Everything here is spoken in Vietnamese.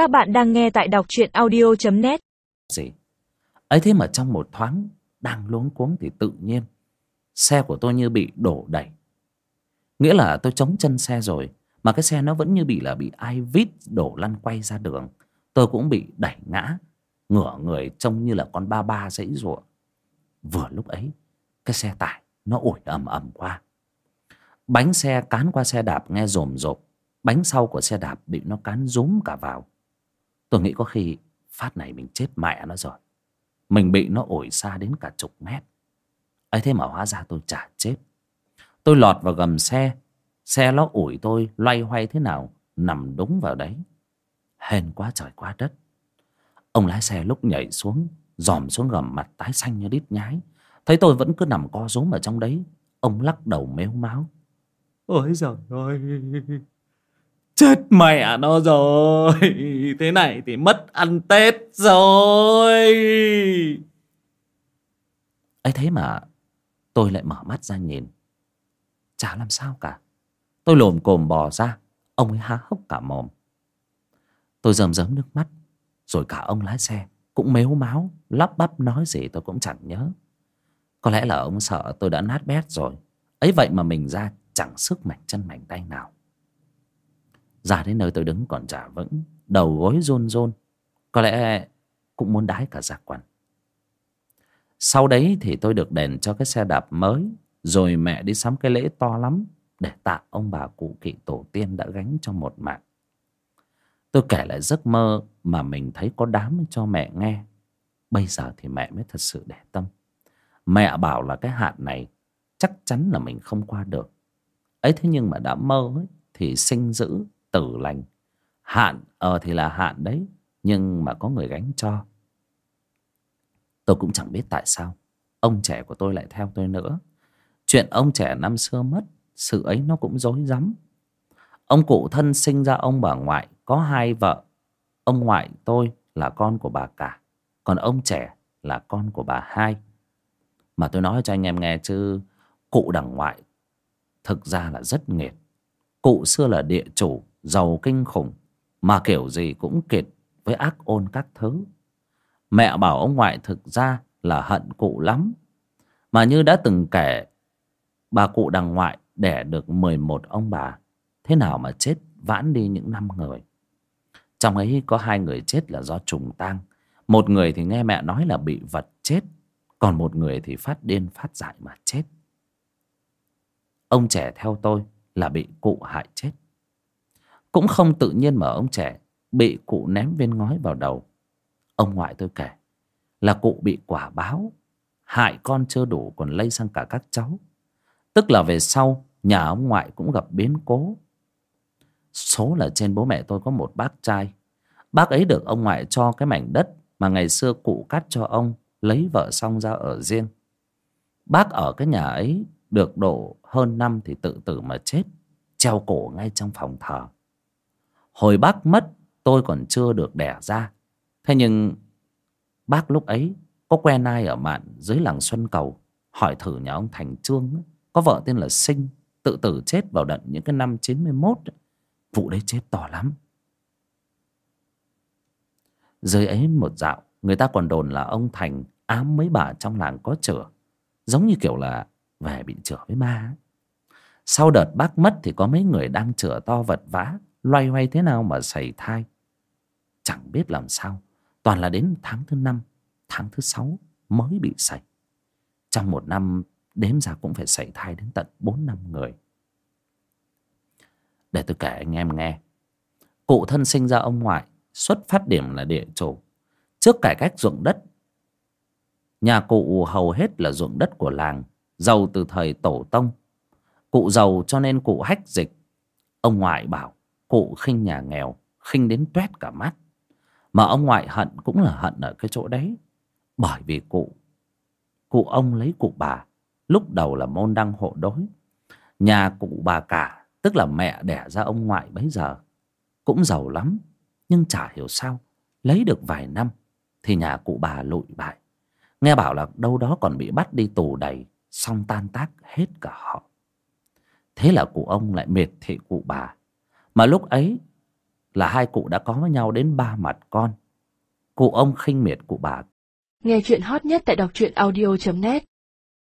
Các bạn đang nghe tại đọc truyện audio.net gì? Ấy thế mà trong một thoáng đang luống cuống thì tự nhiên xe của tôi như bị đổ đẩy nghĩa là tôi chống chân xe rồi, mà cái xe nó vẫn như bị là bị ai vít, đổ lăn quay ra đường. Tôi cũng bị đẩy ngã, ngửa người trông như là con ba ba dãy ruộng. Vừa lúc ấy, cái xe tải nó ủi ầm ầm qua. Bánh xe cán qua xe đạp nghe rồm rộp. Bánh sau của xe đạp bị nó cán rúm cả vào tôi nghĩ có khi phát này mình chết mẹ nó rồi. Mình bị nó ủi xa đến cả chục mét. Ấy thế mà hóa ra tôi chả chết. Tôi lọt vào gầm xe. Xe nó ủi tôi loay hoay thế nào, nằm đúng vào đấy. Hên quá trời quá đất. Ông lái xe lúc nhảy xuống, dòm xuống gầm mặt tái xanh như đít nhái. Thấy tôi vẫn cứ nằm co rúm ở trong đấy, ông lắc đầu mếu máu. Ôi giời ơi chết mẹ nó rồi. Thế này thì mất ăn tết rồi. Ấy thế mà, tôi lại mở mắt ra nhìn. Chả làm sao cả. Tôi lồm cồm bò ra, ông ấy há hốc cả mồm. Tôi rơm rớm nước mắt, rồi cả ông lái xe cũng mếu máu, lắp bắp nói gì tôi cũng chẳng nhớ. Có lẽ là ông sợ tôi đã nát bét rồi. Ấy vậy mà mình ra chẳng sức mảnh chân mảnh tay nào ra đến nơi tôi đứng còn chả vững đầu gối rôn rôn có lẽ cũng muốn đái cả giặc quần sau đấy thì tôi được đền cho cái xe đạp mới rồi mẹ đi sắm cái lễ to lắm để tạ ông bà cụ kỵ tổ tiên đã gánh cho một mạng. Tôi kể lại giấc mơ mà mình thấy có đám cho mẹ nghe. Bây giờ thì mẹ mới thật sự để tâm. Mẹ bảo là cái hạn này chắc chắn là mình không qua được. Ấy thế nhưng mà đã mơ ấy, thì sinh dữ tử lành. Hạn ờ thì là hạn đấy, nhưng mà có người gánh cho. Tôi cũng chẳng biết tại sao, ông trẻ của tôi lại theo tôi nữa. Chuyện ông trẻ năm xưa mất, sự ấy nó cũng rối rắm. Ông cụ thân sinh ra ông bà ngoại, có hai vợ. Ông ngoại tôi là con của bà cả, còn ông trẻ là con của bà hai. Mà tôi nói cho anh em nghe chứ, cụ đằng ngoại thực ra là rất nghiệt. Cụ xưa là địa chủ giàu kinh khủng, mà kiểu gì cũng kiệt với ác ôn các thứ. Mẹ bảo ông ngoại thực ra là hận cụ lắm. Mà như đã từng kể, bà cụ đằng ngoại đẻ được mười một ông bà. Thế nào mà chết vãn đi những năm người. Trong ấy có hai người chết là do trùng tang. Một người thì nghe mẹ nói là bị vật chết, còn một người thì phát điên phát dại mà chết. Ông trẻ theo tôi là bị cụ hại chết cũng không tự nhiên mà ông trẻ bị cụ ném viên ngói vào đầu. Ông ngoại tôi kể là cụ bị quả báo, hại con chưa đủ còn lây sang cả các cháu. Tức là về sau, nhà ông ngoại cũng gặp biến cố. Số là trên bố mẹ tôi có một bác trai. Bác ấy được ông ngoại cho cái mảnh đất mà ngày xưa cụ cắt cho ông, lấy vợ xong ra ở riêng. Bác ở cái nhà ấy được độ hơn năm thì tự tử mà chết, treo cổ ngay trong phòng thờ hồi bác mất, tôi còn chưa được đẻ ra. Thế nhưng, bác lúc ấy có quen ai ở mạn dưới làng xuân cầu? Hỏi thử nhà ông thành trương có vợ tên là sinh, tự tử chết vào đận những cái năm chín mươi mốt. Vụ đấy chết to lắm. Dưới ấy một dạo, người ta còn đồn là ông thành ám mấy bà trong làng có chửa, giống như kiểu là về bị chửa với ma sau đợt bác mất thì có mấy người đang chửa to vật vã loay hoay thế nào mà sảy thai? Chẳng biết làm sao. Toàn là đến tháng thứ năm, tháng thứ sáu mới bị sảy. Trong một năm, đếm ra cũng phải sảy thai đến tận bốn năm người. Để tôi kể anh em nghe. Cụ thân sinh ra ông ngoại, xuất phát điểm là địa chủ. Trước cải cách ruộng đất, nhà cụ hầu hết là ruộng đất của làng, giàu từ thời tổ tông. Cụ giàu cho nên cụ hách dịch. Ông ngoại bảo cụ khinh nhà nghèo, khinh đến toét cả mắt. Mà ông ngoại hận cũng là hận ở cái chỗ đấy. Bởi vì cụ cụ ông lấy cụ bà, lúc đầu là môn đăng hộ đối. Nhà cụ bà cả, tức là mẹ đẻ ra ông ngoại bấy giờ, cũng giàu lắm, nhưng chả hiểu sao, lấy được vài năm thì nhà cụ bà lụi bại. Nghe bảo là đâu đó còn bị bắt đi tù đầy, xong tan tác hết cả họ. Thế là cụ ông lại mệt thị cụ bà mà lúc ấy là hai cụ đã có với nhau đến ba mặt con. Cụ ông khinh miệt cụ bà. Nghe chuyện hot nhất tại đọc truyện audio.net